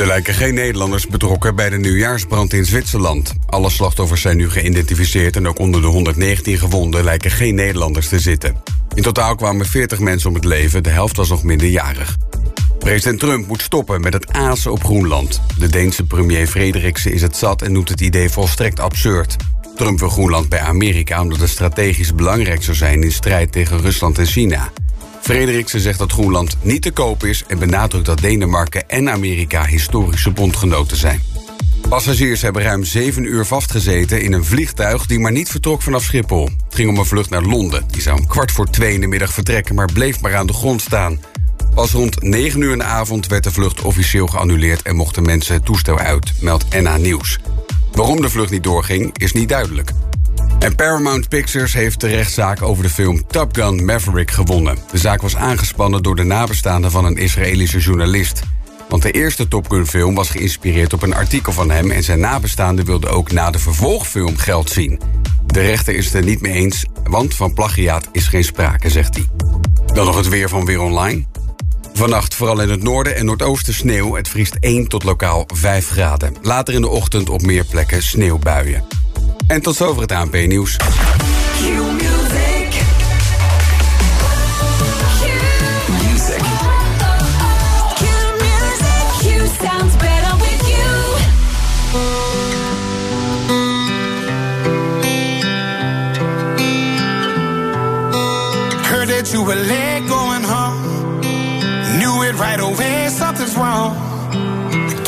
Er lijken geen Nederlanders betrokken bij de nieuwjaarsbrand in Zwitserland. Alle slachtoffers zijn nu geïdentificeerd en ook onder de 119 gewonden lijken geen Nederlanders te zitten. In totaal kwamen 40 mensen om het leven, de helft was nog minderjarig. President Trump moet stoppen met het azen op Groenland. De Deense premier Frederiksen is het zat en noemt het idee volstrekt absurd. Trump wil Groenland bij Amerika omdat het strategisch belangrijk zou zijn in strijd tegen Rusland en China. Frederiksen zegt dat Groenland niet te koop is en benadrukt dat Denemarken en Amerika historische bondgenoten zijn. Passagiers hebben ruim zeven uur vastgezeten in een vliegtuig die maar niet vertrok vanaf Schiphol. Het ging om een vlucht naar Londen. Die zou om kwart voor twee in de middag vertrekken, maar bleef maar aan de grond staan. Pas rond 9 uur in de avond werd de vlucht officieel geannuleerd en mochten mensen het toestel uit, meldt NA Nieuws. Waarom de vlucht niet doorging, is niet duidelijk. En Paramount Pictures heeft de rechtszaak over de film Top Gun Maverick gewonnen. De zaak was aangespannen door de nabestaanden van een Israëlische journalist. Want de eerste Top Gun film was geïnspireerd op een artikel van hem... en zijn nabestaanden wilden ook na de vervolgfilm geld zien. De rechter is het er niet mee eens, want van plagiaat is geen sprake, zegt hij. Dan nog het weer van Weer Online. Vannacht vooral in het noorden en noordoosten sneeuw. Het vriest 1 tot lokaal 5 graden. Later in de ochtend op meer plekken sneeuwbuien. En tot zover het ANP-nieuws.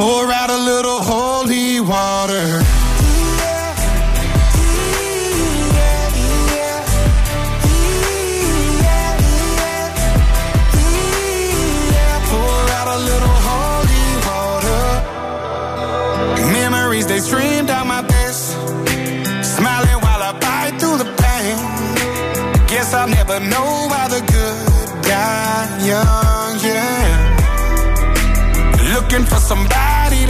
Pour out a little holy water. Yeah, pour out a little holy water. Memories they stream down my face. Smiling while I bite through the pain. Guess I'll never know why the good die young, yeah. Looking for somebody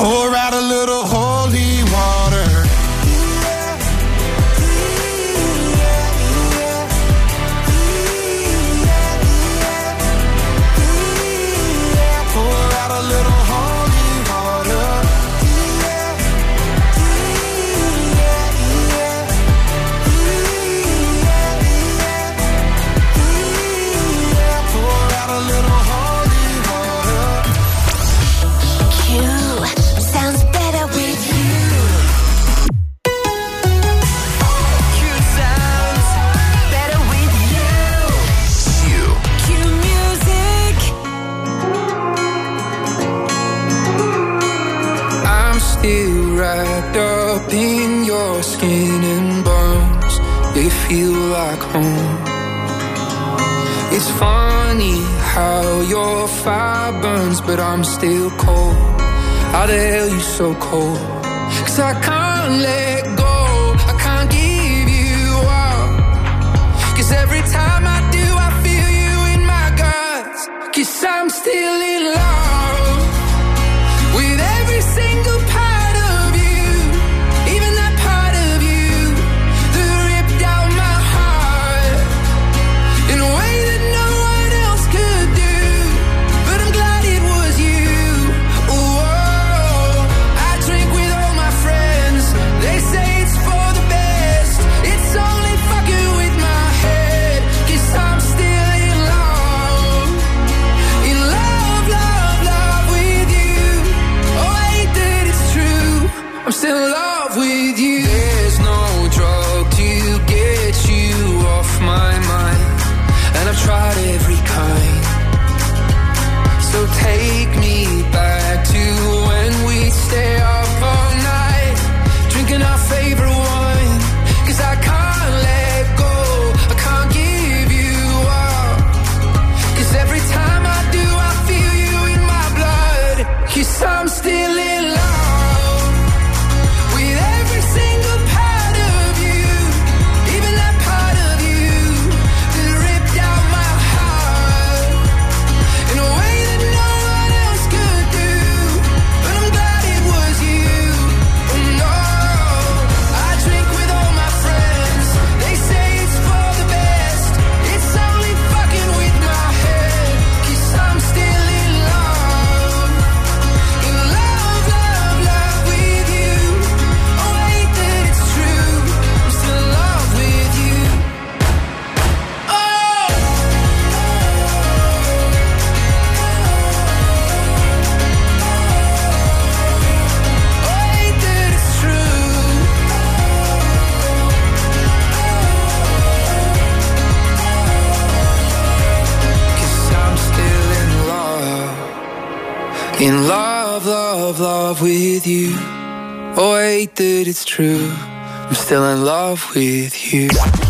Pour out a little still cold. How the hell you so cold? Cause I true. I'm still in love with you.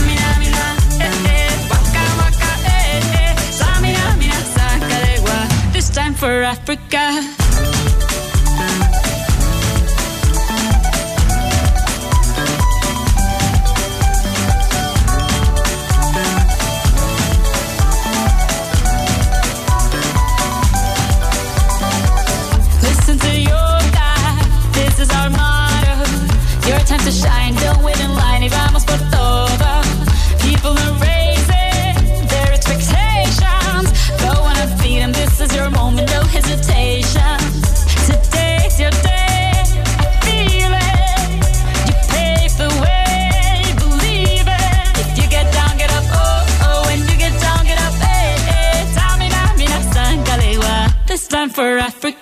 for Africa. time to shine. Don't wait in line. Y vamos por todo. People are ready. For Africa.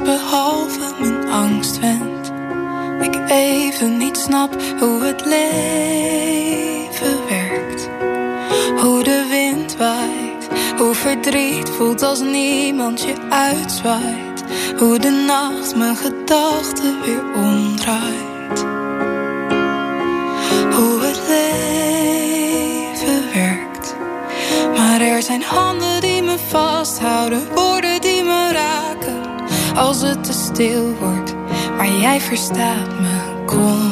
Behalve mijn angst wendt. Ik even niet snap hoe het leven werkt. Hoe de wind waait, hoe verdriet voelt als niemand je uitzwaait. Hoe de nacht mijn gedachten weer omdraait. Hoe het leven werkt. Maar er zijn handen die me vasthouden, Als het te stil wordt, maar jij verstaat me, komt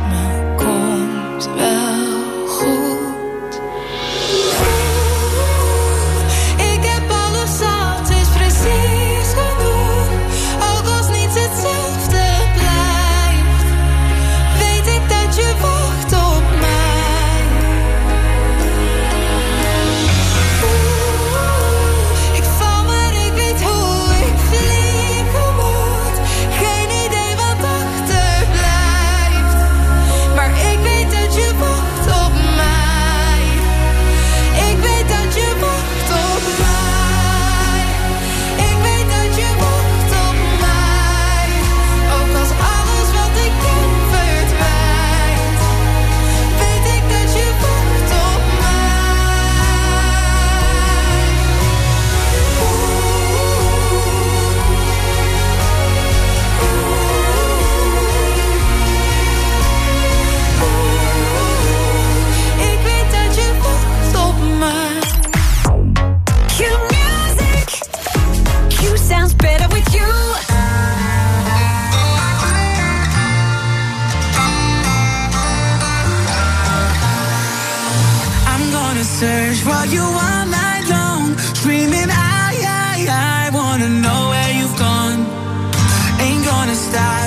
wanna stop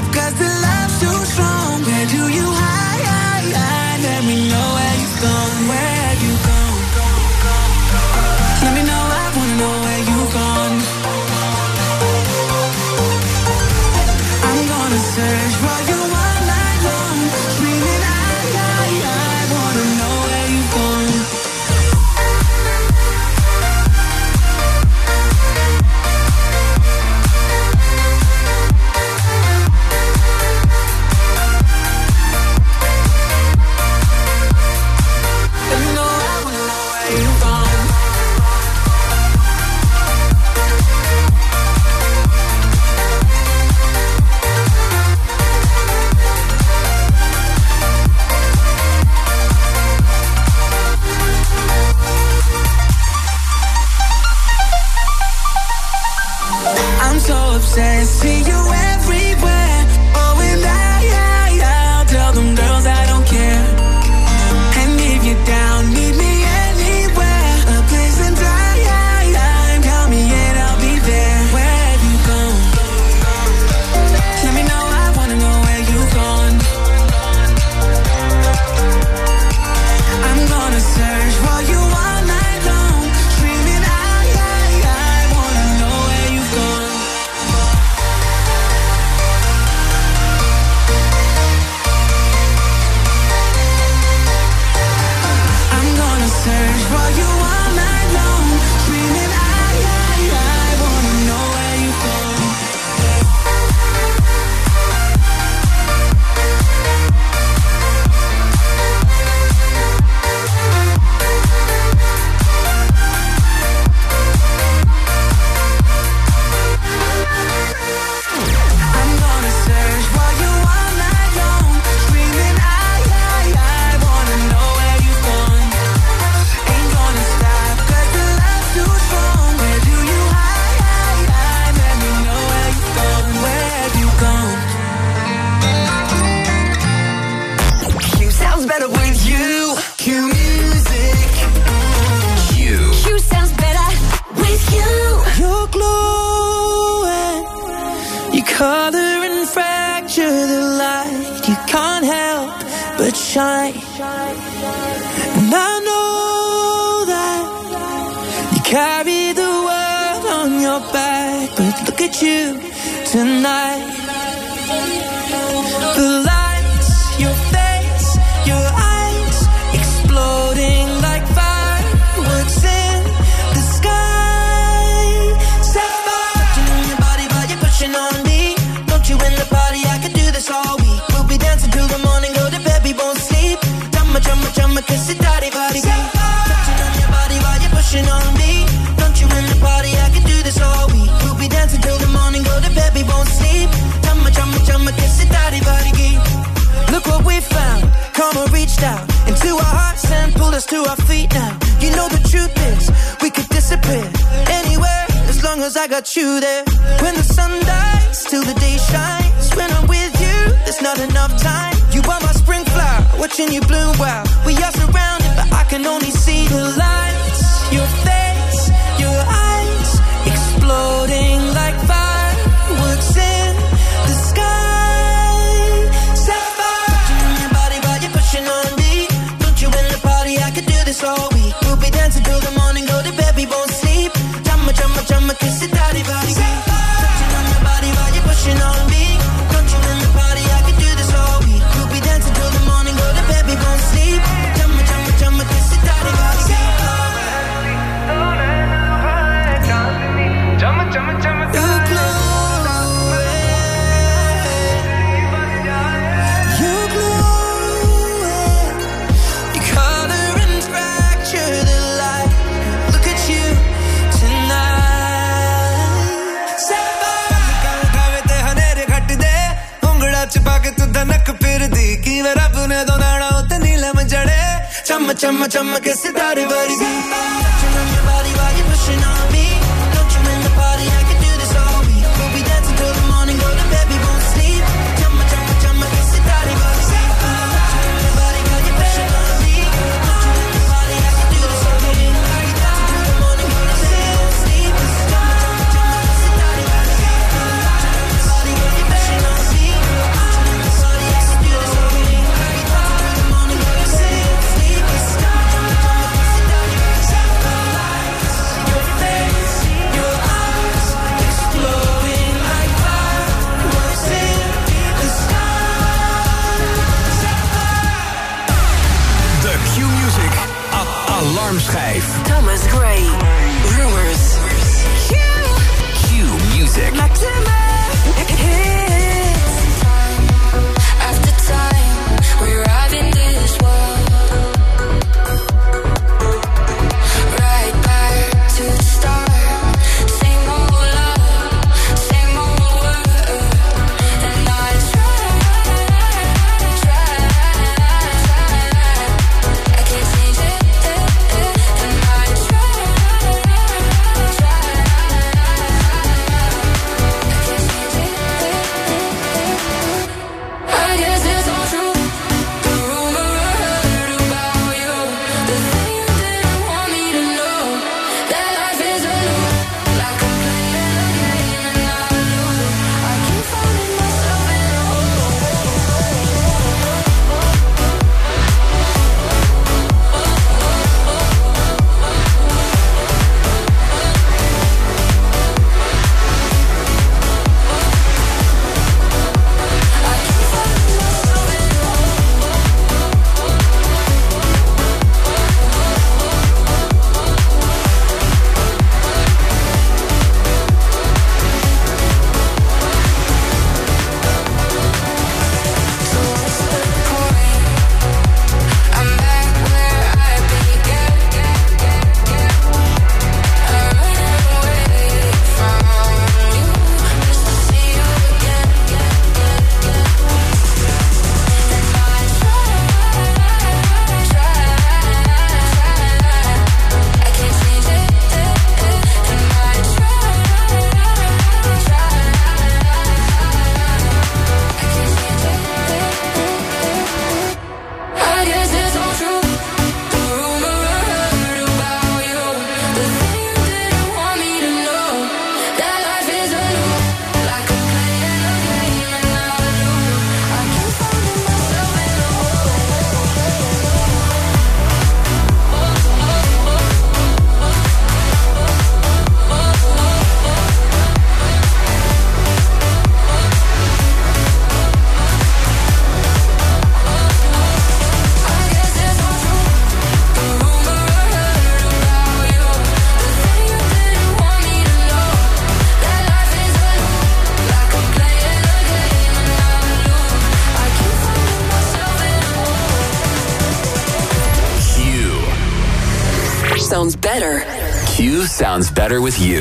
better with you.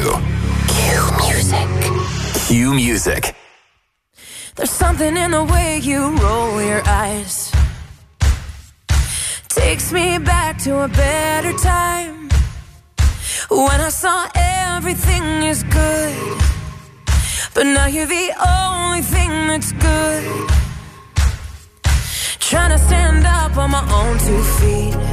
Q Music. Q Music. There's something in the way you roll your eyes. Takes me back to a better time. When I saw everything is good. But now you're the only thing that's good. Trying to stand up on my own two feet.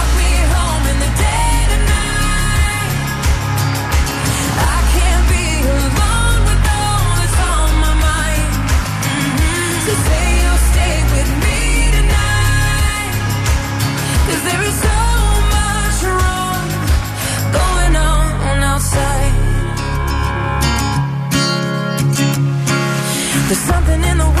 There's something in the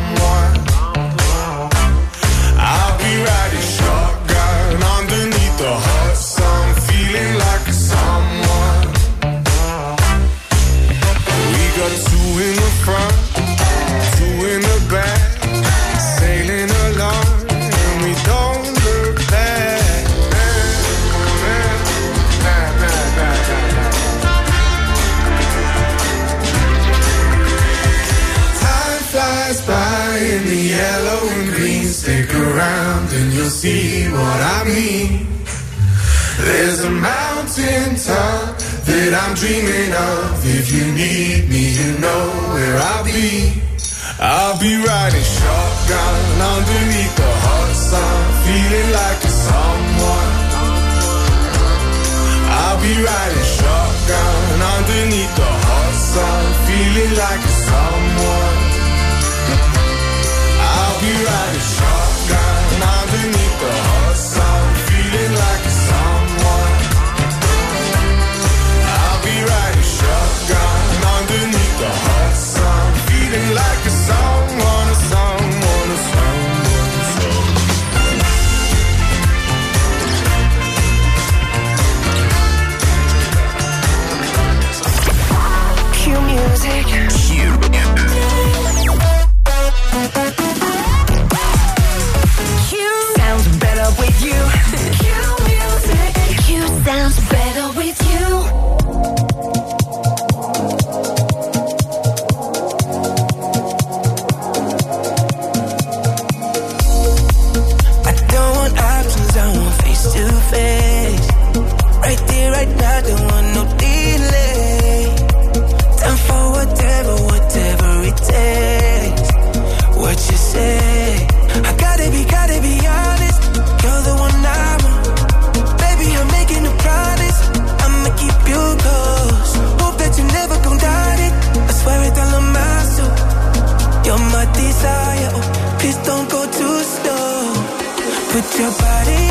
right now, don't want no delay. Time for whatever, whatever it takes. What you say? I gotta be, gotta be honest. You're the one I want. Baby, I'm making a promise. I'ma keep you close. Hope that you never gon' doubt it. I swear it all on my soul. You're my desire. Oh, please don't go too slow. Put your body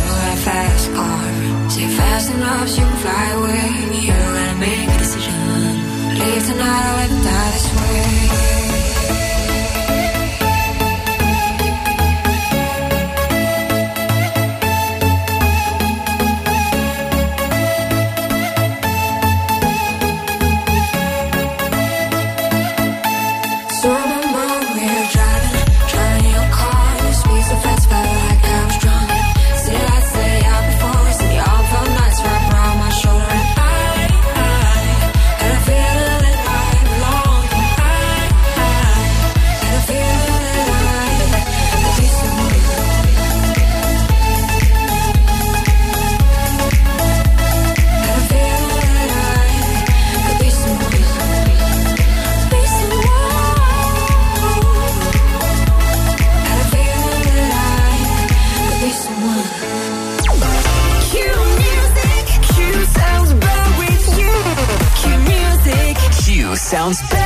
A fast arms. If fast enough, you can fly away. You gotta make a decision. Leave tonight or let die this way. house.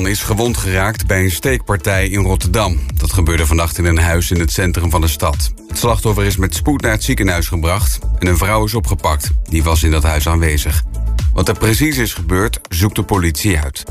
Man is gewond geraakt bij een steekpartij in Rotterdam. Dat gebeurde vannacht in een huis in het centrum van de stad. Het slachtoffer is met spoed naar het ziekenhuis gebracht en een vrouw is opgepakt. Die was in dat huis aanwezig. Wat er precies is gebeurd, zoekt de politie uit.